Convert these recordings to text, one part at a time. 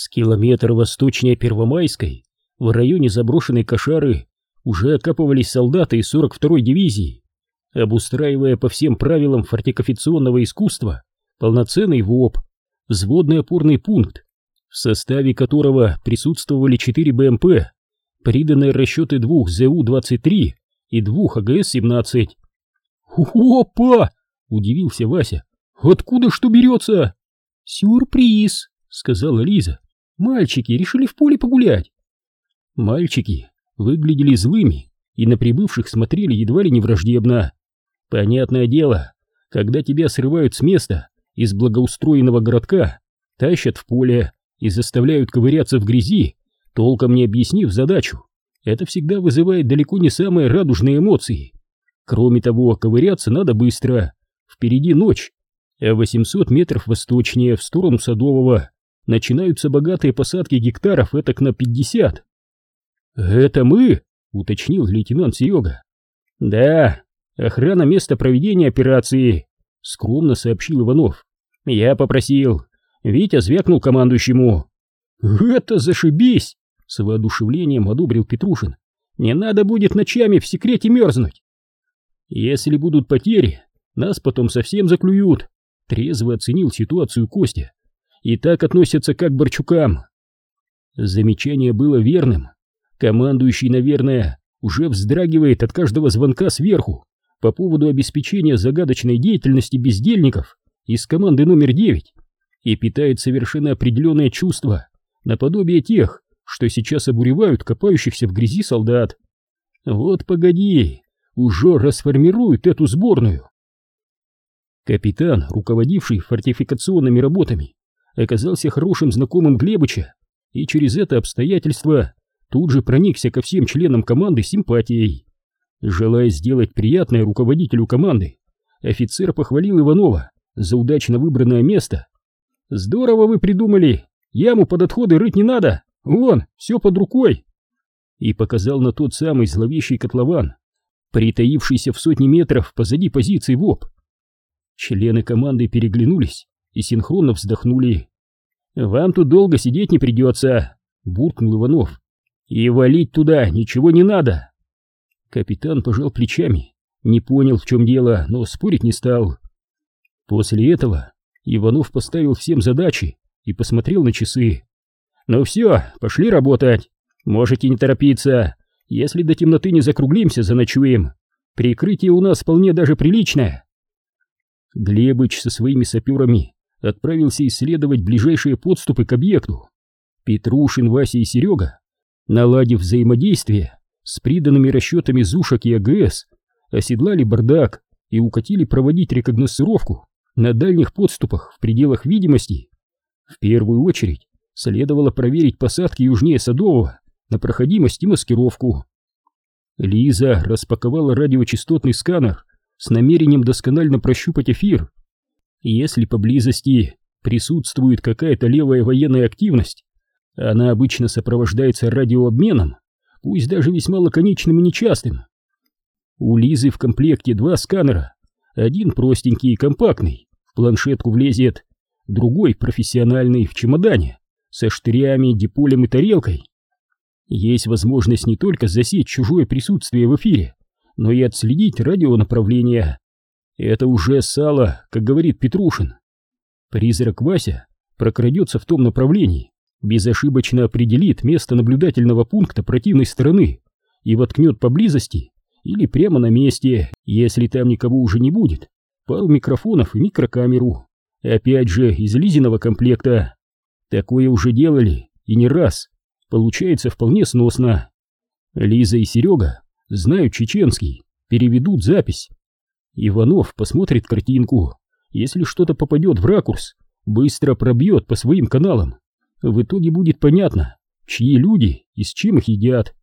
С километра восточнее Первомайской, в районе заброшенной Кошары, уже окапывались солдаты из 42-й дивизии, обустраивая по всем правилам фортикафационного искусства полноценный ВОП, взводный опорный пункт, в составе которого присутствовали 4 БМП, приданные расчеты двух ЗУ-23 и двух АГС-17. «Опа!» — удивился Вася. «Откуда что берется?» «Сюрприз!» — сказала Лиза. «Мальчики решили в поле погулять». Мальчики выглядели злыми и на прибывших смотрели едва ли не враждебно. Понятное дело, когда тебя срывают с места из благоустроенного городка, тащат в поле и заставляют ковыряться в грязи, толком не объяснив задачу, это всегда вызывает далеко не самые радужные эмоции. Кроме того, ковыряться надо быстро, впереди ночь, а 800 метров восточнее, в сторону Садового, начинаются богатые посадки гектаров этак на 50. «Это мы?» — уточнил лейтенант Серега. «Да, охрана места проведения операции», — скромно сообщил Иванов. «Я попросил. Витя звякнул командующему». «Это зашибись!» — с воодушевлением одобрил Петрушин. «Не надо будет ночами в секрете мерзнуть». «Если будут потери, нас потом совсем заклюют», — трезво оценил ситуацию Костя. «И так относятся как к Борчукам». Замечание было верным. Командующий, наверное, уже вздрагивает от каждого звонка сверху по поводу обеспечения загадочной деятельности бездельников из команды номер 9 и питает совершенно определенное чувство, наподобие тех, что сейчас обуревают копающихся в грязи солдат. Вот погоди, уже расформируют эту сборную. Капитан, руководивший фортификационными работами, оказался хорошим знакомым Глебыча, и через это обстоятельство тут же проникся ко всем членам команды симпатией. Желая сделать приятное руководителю команды, офицер похвалил Иванова за удачно выбранное место. «Здорово вы придумали! Яму под отходы рыть не надо! Вон, все под рукой!» И показал на тот самый зловещий котлован, притаившийся в сотни метров позади позиции ВОП. Члены команды переглянулись и синхронно вздохнули. «Вам тут долго сидеть не придется», — буркнул Иванов. И валить туда ничего не надо. Капитан пожал плечами, не понял, в чем дело, но спорить не стал. После этого Иванов поставил всем задачи и посмотрел на часы. «Ну все, пошли работать. Можете не торопиться. Если до темноты не закруглимся, заночуем. Прикрытие у нас вполне даже приличное». Глебыч со своими саперами отправился исследовать ближайшие подступы к объекту. Петрушин, Вася и Серега наладив взаимодействие с приданными расчетами Зушек и АГС, оседлали бардак и укатили проводить рекогносцировку на дальних подступах в пределах видимости. В первую очередь следовало проверить посадки южнее Садового на проходимость и маскировку. Лиза распаковала радиочастотный сканер с намерением досконально прощупать эфир. Если поблизости присутствует какая-то левая военная активность, она обычно сопровождается радиообменом, пусть даже весьма лаконичным и нечастым. У Лизы в комплекте два сканера, один простенький и компактный, в планшетку влезет, другой профессиональный в чемодане, со штырями, диполем и тарелкой. Есть возможность не только засечь чужое присутствие в эфире, но и отследить радионаправление. Это уже сало, как говорит Петрушин. Призрак Вася прокрадется в том направлении, безошибочно определит место наблюдательного пункта противной стороны и воткнет поблизости или прямо на месте, если там никого уже не будет, пару микрофонов и микрокамеру. Опять же, из Лизиного комплекта. Такое уже делали, и не раз. Получается вполне сносно. Лиза и Серега знают чеченский, переведут запись. Иванов посмотрит картинку. Если что-то попадет в ракурс, быстро пробьет по своим каналам в итоге будет понятно, чьи люди и с чем их едят.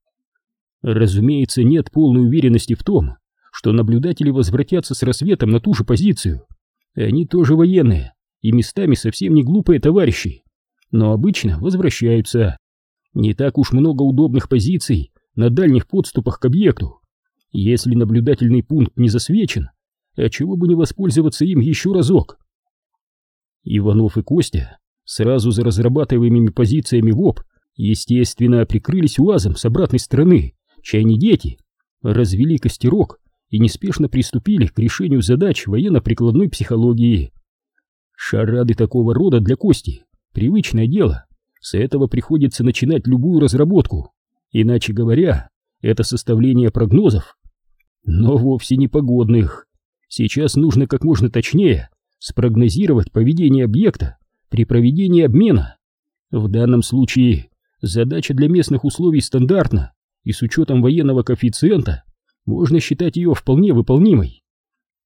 Разумеется, нет полной уверенности в том, что наблюдатели возвратятся с рассветом на ту же позицию. Они тоже военные и местами совсем не глупые товарищи, но обычно возвращаются. Не так уж много удобных позиций на дальних подступах к объекту. Если наблюдательный пункт не засвечен, а чего бы не воспользоваться им еще разок? Иванов и Костя сразу за разрабатываемыми позициями ВОП, естественно, прикрылись УАЗом с обратной стороны, чай не дети, развели костерок и неспешно приступили к решению задач военно-прикладной психологии. Шарады такого рода для Кости — привычное дело, с этого приходится начинать любую разработку, иначе говоря, это составление прогнозов, но вовсе не погодных. Сейчас нужно как можно точнее спрогнозировать поведение объекта при проведении обмена. В данном случае задача для местных условий стандартна, и с учетом военного коэффициента можно считать ее вполне выполнимой.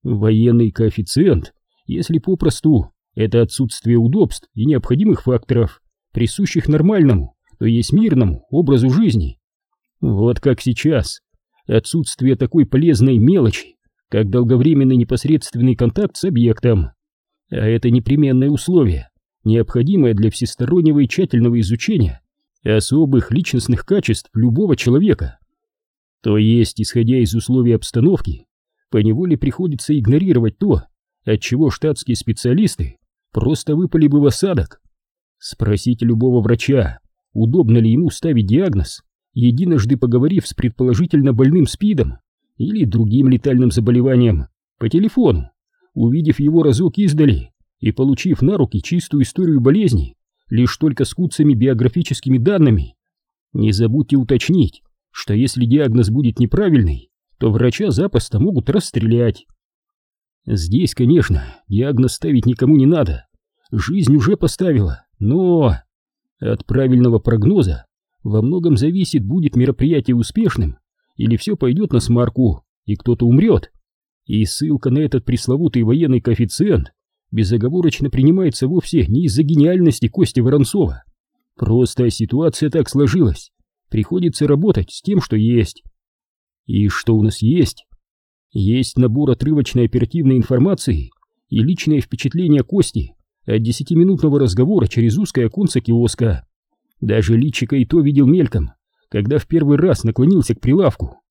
Военный коэффициент, если попросту, это отсутствие удобств и необходимых факторов, присущих нормальному, то есть мирному образу жизни. Вот как сейчас. Отсутствие такой полезной мелочи, как долговременный непосредственный контакт с объектом. А это непременное условие, необходимое для всестороннего и тщательного изучения особых личностных качеств любого человека. То есть, исходя из условий обстановки, поневоле приходится игнорировать то, от чего штатские специалисты просто выпали бы в осадок. Спросите любого врача, удобно ли ему ставить диагноз, единожды поговорив с предположительно больным СПИДом или другим летальным заболеванием по телефону, увидев его разок издали и получив на руки чистую историю болезни, лишь только с куцами биографическими данными. Не забудьте уточнить, что если диагноз будет неправильный, то врача запросто могут расстрелять. Здесь, конечно, диагноз ставить никому не надо. Жизнь уже поставила, но от правильного прогноза во многом зависит, будет мероприятие успешным или все пойдет на смарку и кто-то умрет. И ссылка на этот пресловутый военный коэффициент безоговорочно принимается вовсе не из-за гениальности Кости Воронцова. Просто ситуация так сложилась. Приходится работать с тем, что есть. И что у нас есть? Есть набор отрывочной оперативной информации и личное впечатление Кости от десятиминутного разговора через узкое оконце киоска. Даже личика и то видел мельком, когда в первый раз наклонился к прилавку.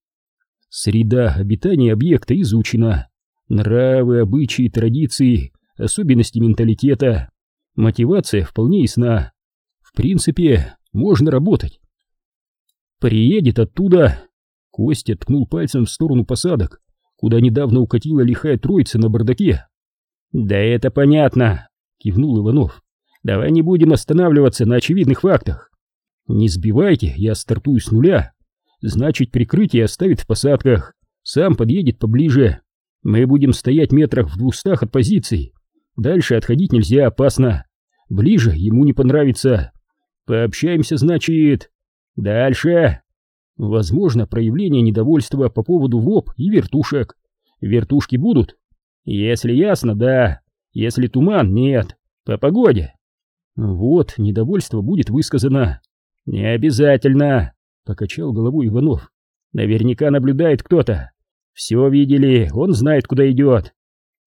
Среда обитания объекта изучена. Нравы, обычаи, традиции, особенности менталитета. Мотивация вполне ясна. В принципе, можно работать. Приедет оттуда. Костя ткнул пальцем в сторону посадок, куда недавно укатила лихая троица на бардаке. «Да это понятно», — кивнул Иванов. «Давай не будем останавливаться на очевидных фактах. Не сбивайте, я стартую с нуля. Значит, прикрытие оставит в посадках, сам подъедет поближе. Мы будем стоять метрах в двухстах от позиции. Дальше отходить нельзя, опасно. Ближе ему не понравится. Пообщаемся, значит. Дальше. Возможно, проявление недовольства по поводу ВОП и вертушек. Вертушки будут? Если ясно, да. Если туман, нет. По погоде. Вот, недовольство будет высказано. Не обязательно, покачал головой Иванов. Наверняка наблюдает кто-то. Все видели, он знает, куда идет.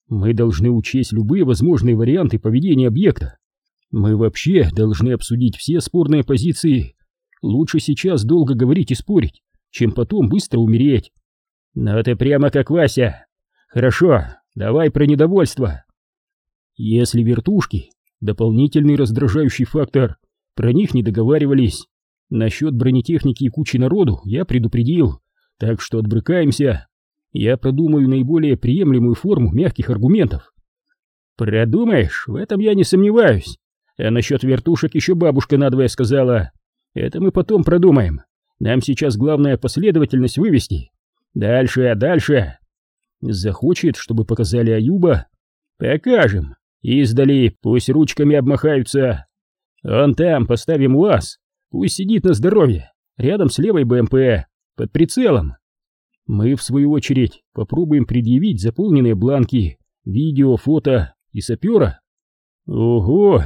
Мы должны учесть любые возможные варианты поведения объекта. Мы вообще должны обсудить все спорные позиции. Лучше сейчас долго говорить и спорить, чем потом быстро умереть. Но ты прямо как Вася. Хорошо, давай про недовольство. Если вертушки — дополнительный раздражающий фактор, про них не договаривались. Насчет бронетехники и кучи народу я предупредил, так что отбрыкаемся я продумаю наиболее приемлемую форму мягких аргументов. Продумаешь, в этом я не сомневаюсь. А насчет вертушек еще бабушка надвое сказала. Это мы потом продумаем. Нам сейчас главное последовательность вывести. Дальше, а дальше. Захочет, чтобы показали Аюба? Покажем. Издали, пусть ручками обмахаются. Он там, поставим УАЗ. Пусть сидит на здоровье, рядом с левой БМП, под прицелом. Мы, в свою очередь, попробуем предъявить заполненные бланки, видео, фото и сапера. Ого,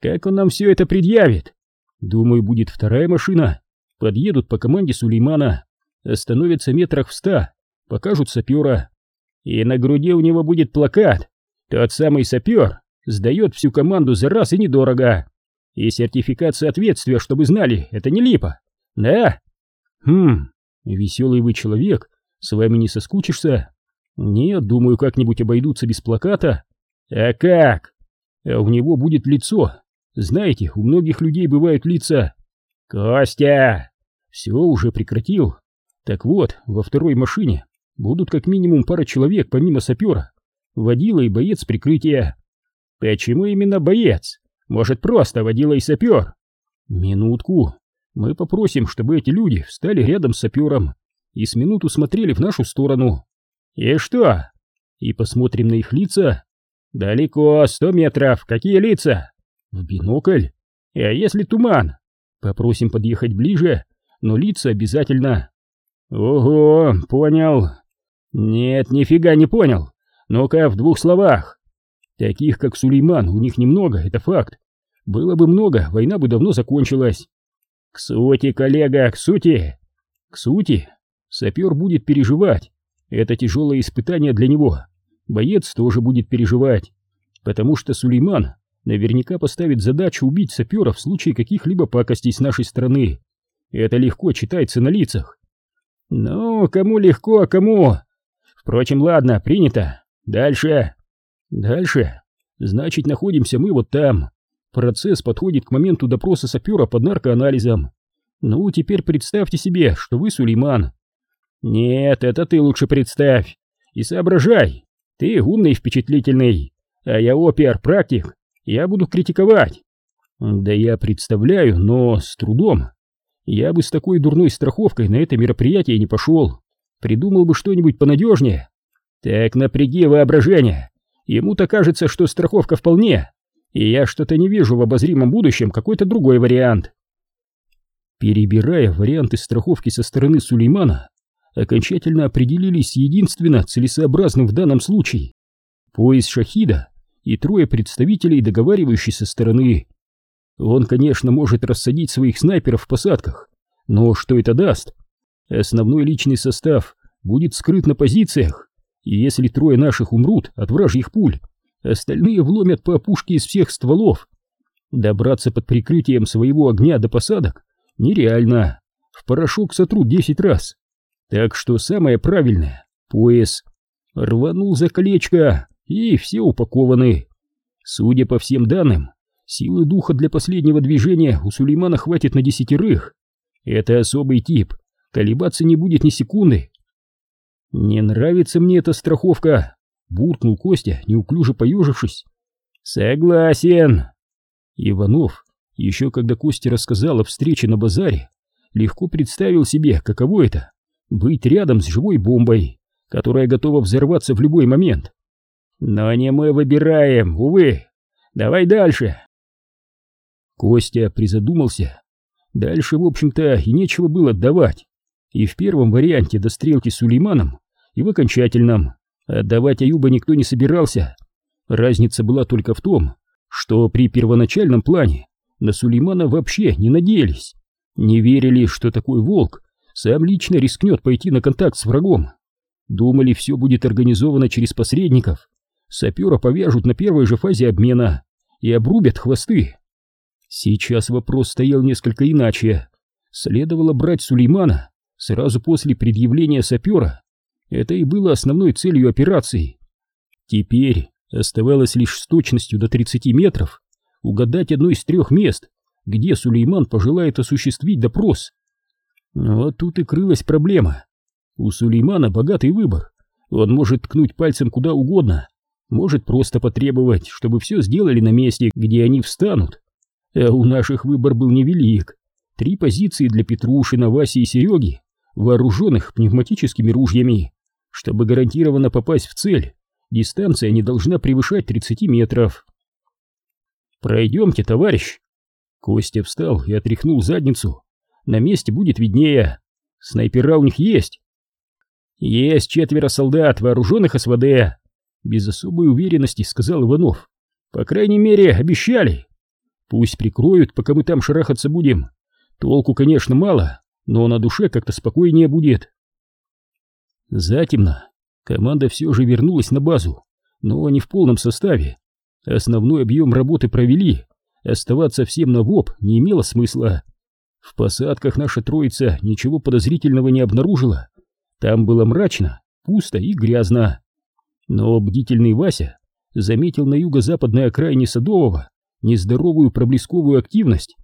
как он нам все это предъявит? Думаю, будет вторая машина. Подъедут по команде Сулеймана, остановятся метрах в ста, покажут сапера. И на груди у него будет плакат. Тот самый сапер сдает всю команду за раз и недорого. И сертификат соответствия, чтобы знали, это не липа. Да? Хм, веселый вы человек, с вами не соскучишься? Нет, думаю, как-нибудь обойдутся без плаката. А как? А у него будет лицо, Знаете, у многих людей бывают лица. Костя! Все уже прекратил. Так вот, во второй машине будут как минимум пара человек, помимо сапера. Водила и боец прикрытия. Почему именно боец? Может, просто водила и сапер? Минутку. Мы попросим, чтобы эти люди встали рядом с сапером и с минуту смотрели в нашу сторону. И что? И посмотрим на их лица. Далеко, сто метров. Какие лица? В бинокль. А если туман? Попросим подъехать ближе, но лица обязательно. Ого, понял. Нет, нифига не понял. Ну-ка, в двух словах. Таких, как Сулейман, у них немного, это факт. Было бы много, война бы давно закончилась. К сути, коллега, к сути. К сути, сапер будет переживать. Это тяжелое испытание для него. Боец тоже будет переживать. Потому что Сулейман наверняка поставит задачу убить сапера в случае каких-либо пакостей с нашей стороны. Это легко читается на лицах. Ну, кому легко, а кому? Впрочем, ладно, принято. Дальше. Дальше. Значит, находимся мы вот там. Процесс подходит к моменту допроса сапера под наркоанализом. Ну, теперь представьте себе, что вы Сулейман. Нет, это ты лучше представь. И соображай. Ты умный и впечатлительный. А я опер, практик. Я буду критиковать. Да я представляю, но с трудом. Я бы с такой дурной страховкой на это мероприятие не пошел. Придумал бы что-нибудь понадежнее. Так напряги воображение. Ему-то кажется, что страховка вполне и я что-то не вижу в обозримом будущем какой-то другой вариант. Перебирая варианты страховки со стороны Сулеймана, окончательно определились единственно целесообразным в данном случае. Пояс Шахида и трое представителей договаривающейся стороны. Он, конечно, может рассадить своих снайперов в посадках, но что это даст? Основной личный состав будет скрыт на позициях, и если трое наших умрут от вражьих пуль, Остальные вломят по опушке из всех стволов. Добраться под прикрытием своего огня до посадок нереально. В порошок сотрут десять раз. Так что самое правильное — пояс. Рванул за колечко, и все упакованы. Судя по всем данным, силы духа для последнего движения у Сулеймана хватит на десятерых. Это особый тип, колебаться не будет ни секунды. Не нравится мне эта страховка, буркнул Костя, неуклюже поежившись. «Согласен!» Иванов, еще когда Костя рассказал о встрече на базаре, легко представил себе, каково это — быть рядом с живой бомбой, которая готова взорваться в любой момент. «Но не мы выбираем, увы! Давай дальше!» Костя призадумался. Дальше, в общем-то, и нечего было давать. И в первом варианте до стрелки с Сулейманом, и в окончательном. Отдавать Аюба никто не собирался. Разница была только в том, что при первоначальном плане на Сулеймана вообще не надеялись. Не верили, что такой волк сам лично рискнет пойти на контакт с врагом. Думали, все будет организовано через посредников. Сапера повяжут на первой же фазе обмена и обрубят хвосты. Сейчас вопрос стоял несколько иначе. Следовало брать Сулеймана сразу после предъявления сапера это и было основной целью операции. Теперь оставалось лишь с точностью до 30 метров угадать одно из трех мест, где Сулейман пожелает осуществить допрос. Вот тут и крылась проблема. У Сулеймана богатый выбор. Он может ткнуть пальцем куда угодно, может просто потребовать, чтобы все сделали на месте, где они встанут. А у наших выбор был невелик. Три позиции для Петрушина, Васи и Сереги, вооруженных пневматическими ружьями. Чтобы гарантированно попасть в цель, дистанция не должна превышать 30 метров. «Пройдемте, товарищ!» Костя встал и отряхнул задницу. «На месте будет виднее. Снайпера у них есть». «Есть четверо солдат, вооруженных СВД», — без особой уверенности сказал Иванов. «По крайней мере, обещали. Пусть прикроют, пока мы там шарахаться будем. Толку, конечно, мало, но на душе как-то спокойнее будет». Затемно команда все же вернулась на базу, но не в полном составе. Основной объем работы провели, оставаться всем на ВОП не имело смысла. В посадках наша троица ничего подозрительного не обнаружила. Там было мрачно, пусто и грязно. Но бдительный Вася заметил на юго-западной окраине Садового нездоровую проблесковую активность.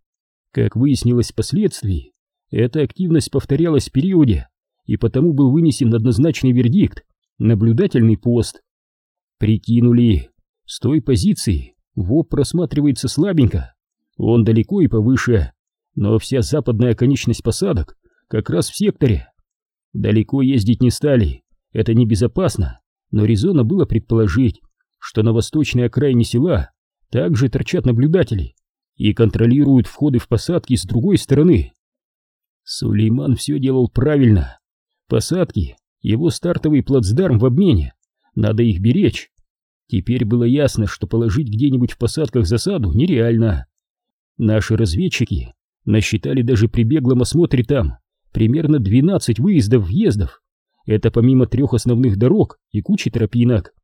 Как выяснилось впоследствии, эта активность повторялась в периоде, и потому был вынесен однозначный вердикт – наблюдательный пост. Прикинули, с той позиции ВОП просматривается слабенько, он далеко и повыше, но вся западная конечность посадок как раз в секторе. Далеко ездить не стали, это небезопасно, но резонно было предположить, что на восточной окраине села также торчат наблюдатели и контролируют входы в посадки с другой стороны. Сулейман все делал правильно. Посадки — его стартовый плацдарм в обмене, надо их беречь. Теперь было ясно, что положить где-нибудь в посадках засаду нереально. Наши разведчики насчитали даже при беглом осмотре там примерно 12 выездов-въездов. Это помимо трех основных дорог и кучи тропинок.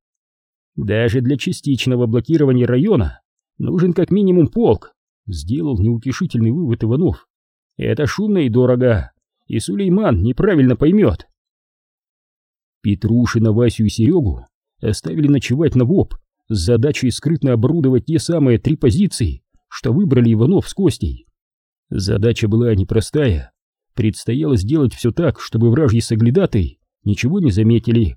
Даже для частичного блокирования района нужен как минимум полк, сделал неутешительный вывод Иванов. Это шумно и дорого, и Сулейман неправильно поймет. Петрушина, Васю и Серегу оставили ночевать на ВОП с задачей скрытно оборудовать те самые три позиции, что выбрали Иванов с Костей. Задача была непростая. Предстояло сделать все так, чтобы вражьи соглядатый ничего не заметили.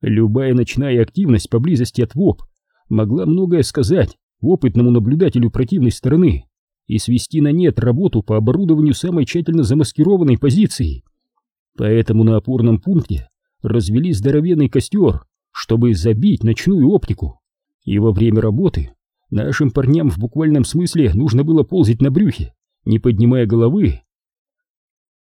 Любая ночная активность поблизости от ВОП могла многое сказать опытному наблюдателю противной стороны и свести на нет работу по оборудованию самой тщательно замаскированной позиции. Поэтому на опорном пункте развели здоровенный костер, чтобы забить ночную оптику. И во время работы нашим парням в буквальном смысле нужно было ползать на брюхе, не поднимая головы.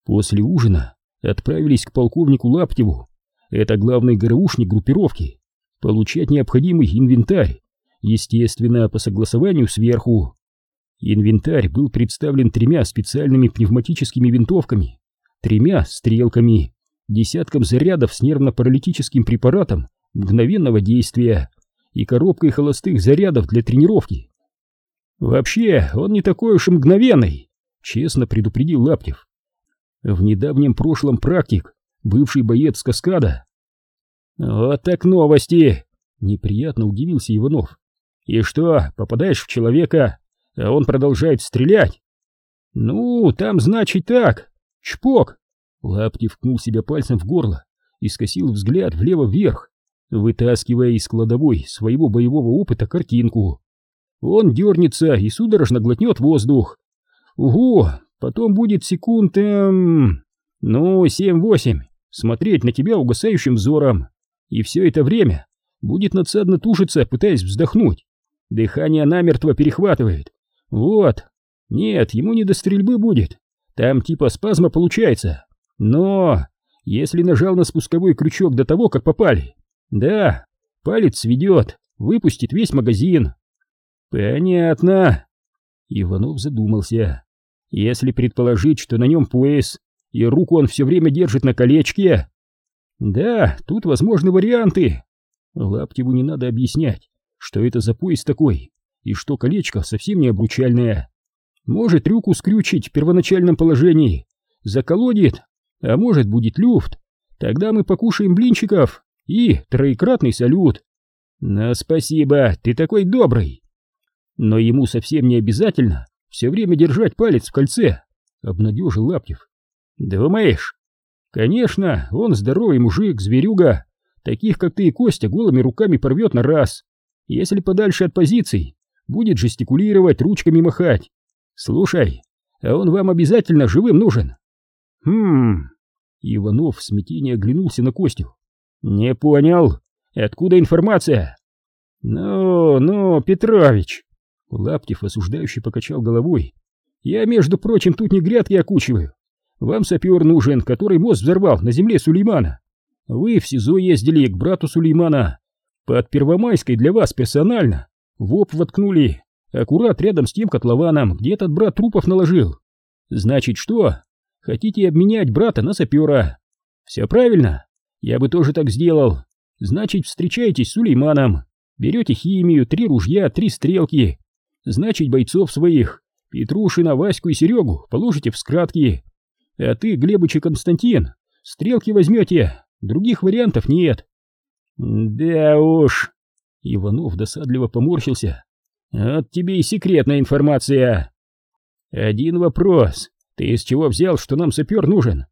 После ужина отправились к полковнику Лаптеву, это главный ГРУшник группировки, получать необходимый инвентарь, естественно, по согласованию сверху. Инвентарь был представлен тремя специальными пневматическими винтовками, тремя стрелками, десятком зарядов с нервно-паралитическим препаратом мгновенного действия и коробкой холостых зарядов для тренировки. «Вообще, он не такой уж и мгновенный», — честно предупредил Лаптев. В недавнем прошлом практик, бывший боец Каскада. «Вот так новости!» — неприятно удивился Иванов. «И что, попадаешь в человека, а он продолжает стрелять. Ну, там значит так, чпок. Лаптев вкнул себя пальцем в горло и скосил взгляд влево-вверх, вытаскивая из кладовой своего боевого опыта картинку. Он дернется и судорожно глотнет воздух. Угу, потом будет секунд, эм, ну, семь-восемь, смотреть на тебя угасающим взором. И все это время будет надсадно тушиться, пытаясь вздохнуть. Дыхание намертво перехватывает, вот. Нет, ему не до стрельбы будет. Там типа спазма получается. Но если нажал на спусковой крючок до того, как попали, да, палец сведет, выпустит весь магазин. Понятно. Иванов задумался. Если предположить, что на нем пояс, и руку он все время держит на колечке... Да, тут возможны варианты. Лаптеву не надо объяснять, что это за пояс такой и что колечко совсем не обручальное. Может руку скрючить в первоначальном положении, заколодит, а может будет люфт. Тогда мы покушаем блинчиков и троекратный салют. На спасибо, ты такой добрый. Но ему совсем не обязательно все время держать палец в кольце, обнадежил Лаптев. Думаешь? Конечно, он здоровый мужик, зверюга. Таких, как ты и Костя, голыми руками порвет на раз. Если подальше от позиций, будет жестикулировать, ручками махать. Слушай, а он вам обязательно живым нужен? Хм... Иванов в смятении оглянулся на Костю. Не понял. Откуда информация? Ну, ну, Петрович. Лаптев осуждающий покачал головой. Я, между прочим, тут не грядки окучиваю. Вам сапер нужен, который мост взорвал на земле Сулеймана. Вы в СИЗО ездили к брату Сулеймана. Под Первомайской для вас персонально. В об воткнули, аккурат рядом с тем котлованом, где этот брат трупов наложил. Значит, что? Хотите обменять брата на сапера? Все правильно? Я бы тоже так сделал. Значит, встречаетесь с Сулейманом, берете химию, три ружья, три стрелки. Значит, бойцов своих, Петрушина, Ваську и Серегу, положите в скратки. А ты, Глебыч и Константин, стрелки возьмете, других вариантов нет. Да уж, Иванов досадливо поморщился. Вот тебе и секретная информация. Один вопрос. Ты из чего взял, что нам сапер нужен?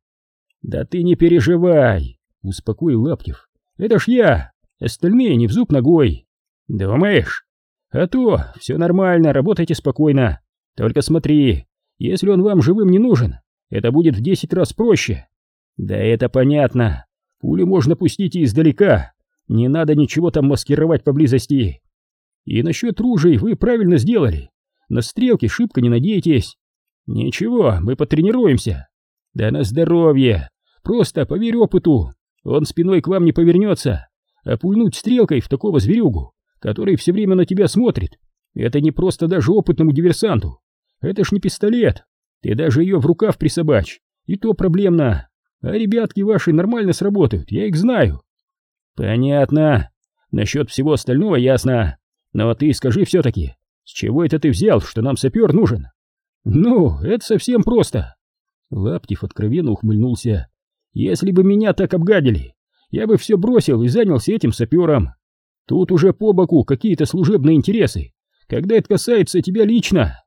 Да ты не переживай, успокоил Лаптев. Это ж я, остальные не в зуб ногой. Думаешь? А то, все нормально, работайте спокойно. Только смотри, если он вам живым не нужен, это будет в десять раз проще. Да это понятно. Пулю можно пустить и издалека. Не надо ничего там маскировать поблизости. И насчет ружей вы правильно сделали. На стрелки шибко не надейтесь. Ничего, мы потренируемся. Да на здоровье. Просто поверь опыту. Он спиной к вам не повернется. А пульнуть стрелкой в такого зверюгу, который все время на тебя смотрит, это не просто даже опытному диверсанту. Это ж не пистолет. Ты даже ее в рукав присобачь. И то проблемно. А ребятки ваши нормально сработают, я их знаю. Понятно. Насчет всего остального ясно. Но ты скажи все-таки, с чего это ты взял, что нам сапер нужен? Ну, это совсем просто. Лаптев откровенно ухмыльнулся. Если бы меня так обгадили, я бы все бросил и занялся этим сапером. Тут уже по боку какие-то служебные интересы, когда это касается тебя лично.